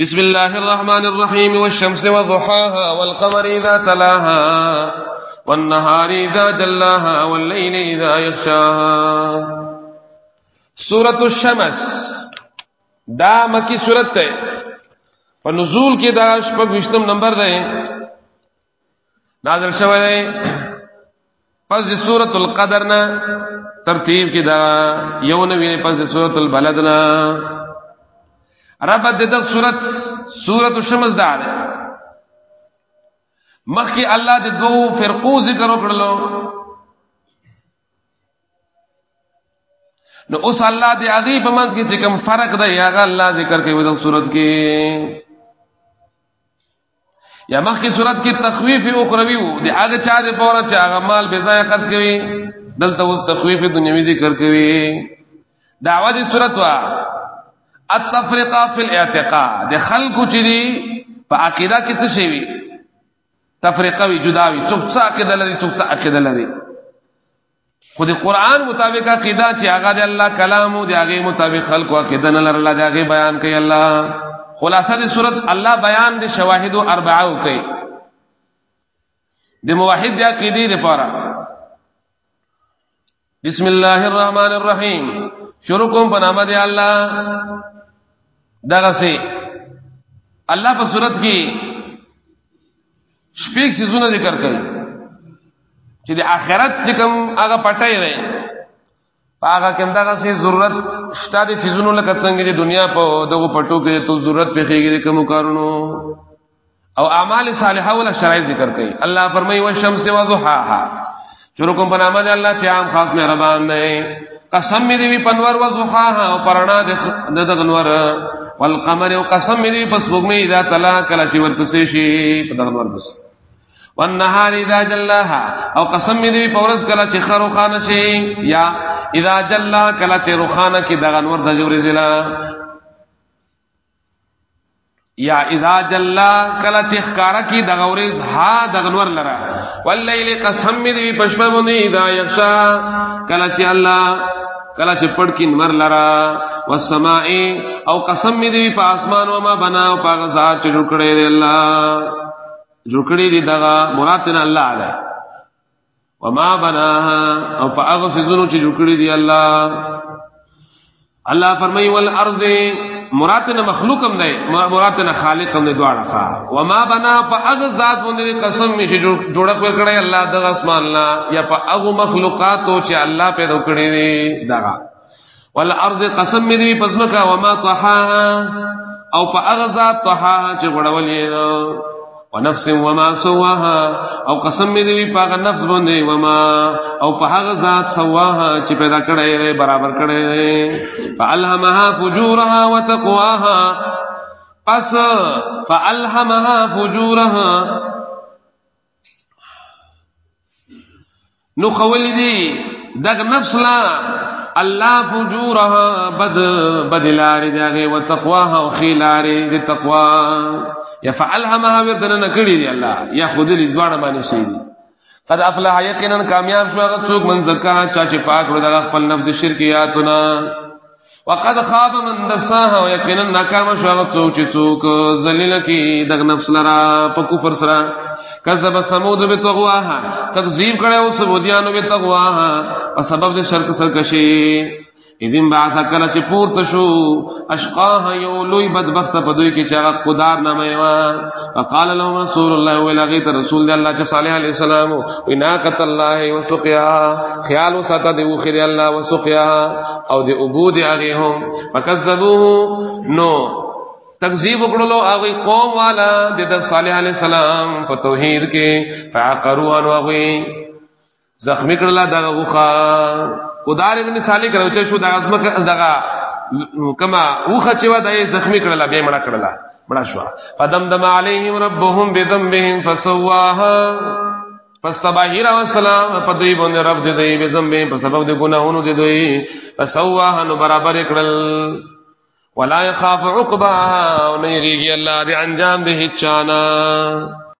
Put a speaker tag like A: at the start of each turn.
A: بسم الله الرحمن الرحيم والشمس وضحاها والقمر إذا تلاها والنهار إذا جلاها والليل إذا يغشاها. سورة الشمس. دا مکی صورت ہے پر نزول کی دا شپک وشتم نمبر دے. نازل شوئے دے. پس دی سورت القدر نا ترتیب کی دا یونوی پس دی سورت البلد نا. رب دې د صورت سورۃ الشمس دا ده مخکې الله دې دوه فرقو ذکر وکړلو. نو اوس الله دې هغه په منځ کې چې کوم فرق دی، هغه الله ذکر کوي د صورت کې. یا مخکې صورت کې تخویف اخروی وو د هغه چا دې پوره چې هغه مال به ځای خرج کوي، دلته اوس تخویف دنیوي ذکر کوي. دعوه دې صورت وا التفرقه فی الاعتقاد. د خلق چری په عقیده کې څه شی وي تفریقه وی جدا وی څوک څه عقیده لري، څوک څه عقیده لري. خو د قران مطابق عقیده چې هغه د الله کلام او د هغه مطابق خلق او عقیده نه لري الله د هغه بیان کوي الله. خلاصه د صورت الله بیان د شواهد او اربعه کوي. د موحد د عقیده لپاره. بسم الله الرحمن الرحیم. شروع کوم په نام د الله. دغه سي الله په صورت کې شپږ سيزونه ذکر کړي چې د آخرت چې کوم هغه پټای دی هغه کوم دغه سي ضرورت شته، د سيزونو لکه څنګه د دنیا په دغه پټو کې ته ضرورت په خېږي کوم کارونو. او اعمال صالحه ولا شرایط ذکر کړي الله فرمایي، والشمس وضحاها. شروع کوم په نام الله چې عام، خاص، مهربان دی. قسم می دی پنور و زحاها او پرنا د دغنور والقمر او قسم می دی پس وګمی اذا تلا کلا چې ورپسې شي په دغنور پس والنهار اذا جلاها او قسم می دی پورس کلا چې خرو خان شي یا اذا جلا کلا چې روخانه کې دغنور د جوړې زلا یا اذا جلا کلا چې ښکارا کی د غوریز ها د غنور لرا واللیل قسم دی پښپ باندې اذا یخشا. کلا چې الله کلا چې پړ کی نور لرا. والسماء او قسم دی په اسمان و ما بنا او په غزا چې جوړ دی الله جوړ کړي دی دغه مراد نه الله علی وما بناها او په هغه سيزونو چې جوړ دی الله الله فرمایي والارض مراد نه مخلوق هم دی، مراد نه خالق هم دی دواړه ښا و ما بنا فاغ ذات باندې قسم می چې جوړه کړ کړه الله د اسمان لا، یا فاغ هغه مخلوقات چې الله پیدا کړې دي دا ول ارض قسم می دی پزمکا و ما طحا او فاغ ذات طحا چې غړولې ونفس وما سواها او قسم می دی په نفس باندې وما او په هغه ذات سواها چې پیدا کړی برابر کړی فالهمها فجورها وتقواها پس فالهمها فجورها. نو خولی دی دغ نفس لا الله فجورها بد بدلاری دغه وتقواها وخیلاری د تقوا یا يفعلها ودن نکړي دی الله. یا خود دې دواړه باندې شي قد افلح یقینا کامیاب شو، هغه څوک من زکا چا چې پاک ورو د خپل نفس شرکیاتنا وقد خاب من دساها ويقينا ناکام شو، هغه څوک چې څوک ذلیل کی د نفس لرا په کفر سره. کذب ثمود بتغواها، تکذیب کړه او سمودیانو بتغواها، په سبب د شرک سرکشي. اذن بعث کله چې پورته شو، اشقاها یو لوی بدبخت په دوی کې چې قدار نامه وا فقال لهم رسول الله ولغی ته رسول الله چې صالح علیه السلام وناقت الله وسقیا خیال وساته دی وخری الله وسقیا او دی عبود هغه هم. فکذبوه. نو تکذیب وکړلو هغه قوم والا د صالح علیه السلام په توحید کې. فعقروا ان هغه زخمی کړل دغه وخا ودار ابن صالح کړو چې شو د ازمک دغه کما وخه چې و د زخمی کړل به مړه کړل مړه شو فدمدم علیهم ربهم بذنبهم فسواها. پس تباہیرا والسلام په دوی باندې رب دې دوی به ذنب په سبب د ګناہوں دې دوی، فسواها، نو برابر کړل. ولا يخاف عقباها، او نه یریږي الله دې انجام به چانا.